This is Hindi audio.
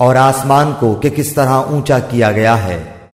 और आसमान को कि किस तरह ऊँचा किया गया है।